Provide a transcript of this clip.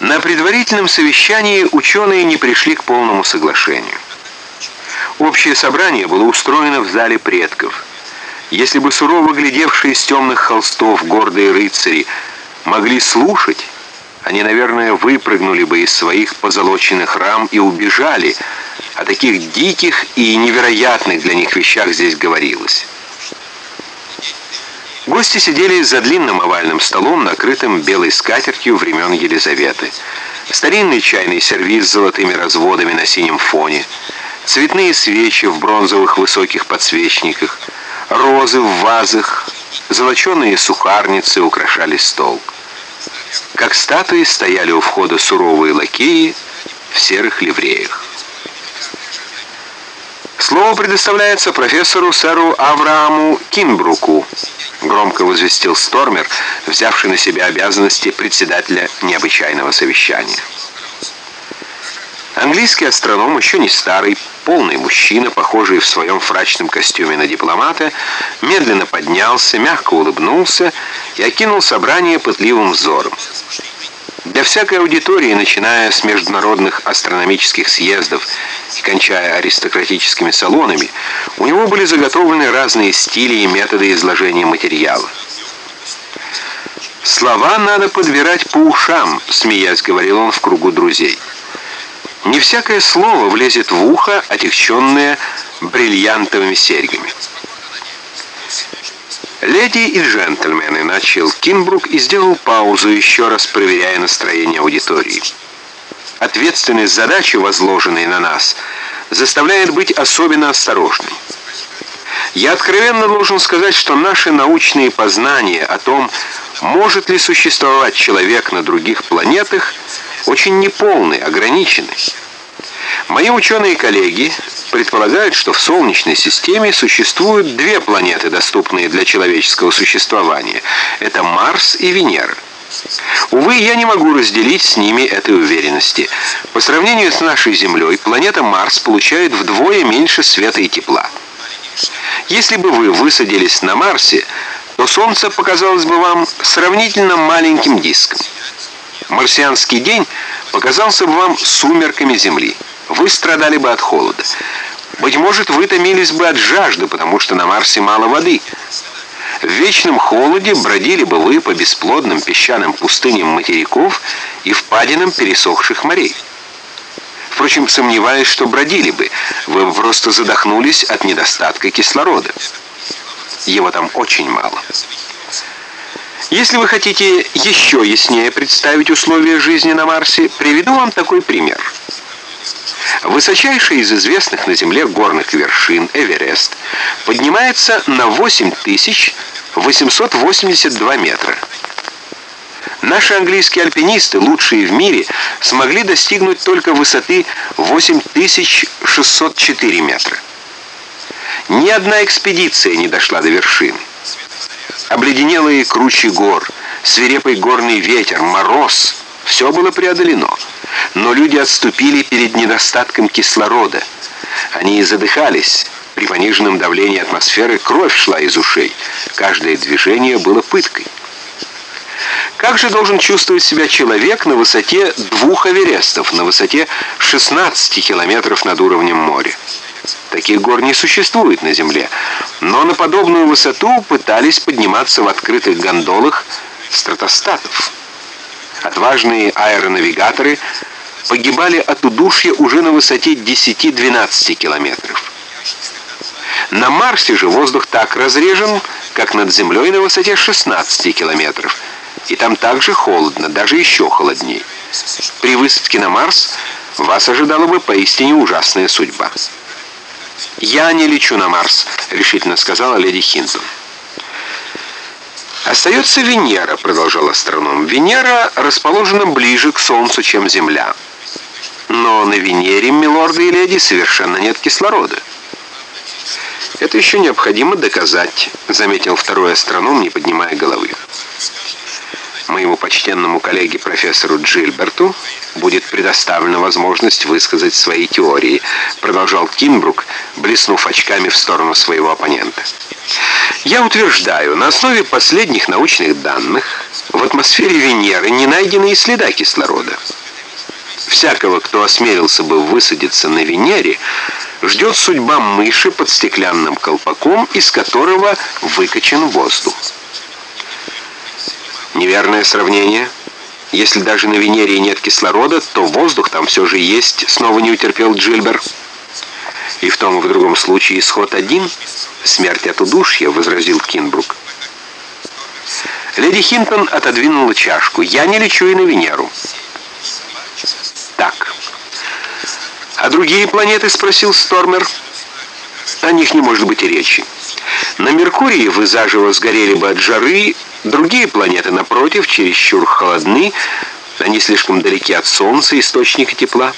На предварительном совещании ученые не пришли к полному соглашению. Общее собрание было устроено в зале предков. Если бы сурово глядевшие с темных холстов гордые рыцари могли слушать, они, наверное, выпрыгнули бы из своих позолоченных рам и убежали. О таких диких и невероятных для них вещах здесь говорилось. Гости сидели за длинным овальным столом, накрытым белой скатертью времен Елизаветы. Старинный чайный сервиз с золотыми разводами на синем фоне, цветные свечи в бронзовых высоких подсвечниках, розы в вазах, золоченые сухарницы украшали стол. Как статуи стояли у входа суровые лакеи в серых ливреях. Слово предоставляется профессору сэру Аврааму Кинбруку, громко возвестил Стормер, взявший на себя обязанности председателя необычайного совещания. Английский астроном, еще не старый, полный мужчина, похожий в своем фрачном костюме на дипломата, медленно поднялся, мягко улыбнулся и окинул собрание пытливым взором. Для всякой аудитории, начиная с международных астрономических съездов и кончая аристократическими салонами, у него были заготовлены разные стили и методы изложения материала. «Слова надо подбирать по ушам», — смеясь говорил он в кругу друзей. «Не всякое слово влезет в ухо, отягченное бриллиантовыми серьгами». «Леди и джентльмены», — начал Кинбрук и сделал паузу, еще раз проверяя настроение аудитории. «Ответственность задачи, возложенной на нас, заставляет быть особенно осторожным. Я откровенно должен сказать, что наши научные познания о том, может ли существовать человек на других планетах, очень неполны, ограничены. Мои ученые-коллеги предполагают, что в Солнечной системе существуют две планеты, доступные для человеческого существования. Это Марс и Венера. Увы, я не могу разделить с ними этой уверенности. По сравнению с нашей Землей, планета Марс получает вдвое меньше света и тепла. Если бы вы высадились на Марсе, то Солнце показалось бы вам сравнительно маленьким диском. Марсианский день показался бы вам сумерками Земли вы страдали бы от холода. Быть может, вы томились бы от жажды, потому что на Марсе мало воды. В вечном холоде бродили бы вы по бесплодным песчаным пустыням материков и впадинам пересохших морей. Впрочем, сомневаюсь, что бродили бы. Вы бы просто задохнулись от недостатка кислорода. Его там очень мало. Если вы хотите еще яснее представить условия жизни на Марсе, приведу вам такой пример – Высочайший из известных на Земле горных вершин, Эверест, поднимается на 8882 метра. Наши английские альпинисты, лучшие в мире, смогли достигнуть только высоты 8604 метра. Ни одна экспедиция не дошла до вершины. Обледенелые кручи гор, свирепый горный ветер, мороз – все было преодолено – но люди отступили перед недостатком кислорода. Они задыхались. При пониженном давлении атмосферы кровь шла из ушей. Каждое движение было пыткой. Как же должен чувствовать себя человек на высоте двух Эверестов, на высоте 16 километров над уровнем моря? Таких гор не существует на Земле, но на подобную высоту пытались подниматься в открытых гондолах стратостатов. Отважные аэронавигаторы погибали от удушья уже на высоте 10-12 километров. На Марсе же воздух так разрежен, как над Землей на высоте 16 километров, и там также холодно, даже еще холоднее. При высадке на Марс вас ожидала бы поистине ужасная судьба. «Я не лечу на Марс», — решительно сказала леди Хинтон. «Остается Венера», — продолжал астроном. «Венера расположена ближе к Солнцу, чем Земля. Но на Венере, милорды и леди, совершенно нет кислорода». «Это еще необходимо доказать», — заметил второй астроном, не поднимая головы. моему почтенному коллеге профессору Джильберту будет предоставлена возможность высказать свои теории, продолжал Кинбрук, блеснув очками в сторону своего оппонента. Я утверждаю, на основе последних научных данных в атмосфере Венеры не найдено и следа кислорода. Всякого, кто осмелился бы высадиться на Венере, ждет судьба мыши под стеклянным колпаком, из которого выкачан воздух. Неверное сравнение. Если даже на Венере нет кислорода, то воздух там все же есть, снова не утерпел Джильбер. И в том и в другом случае исход один — смерть от удушья, возразил Кинбрук. Леди Хинтон отодвинула чашку. «Я не лечу и на Венеру». «Так. А другие планеты?» — спросил Стормер. «О них не может быть и речи. На Меркурии вы заживо сгорели бы от жары, другие планеты, напротив, чересчур холодны, они слишком далеки от Солнца, источника тепла».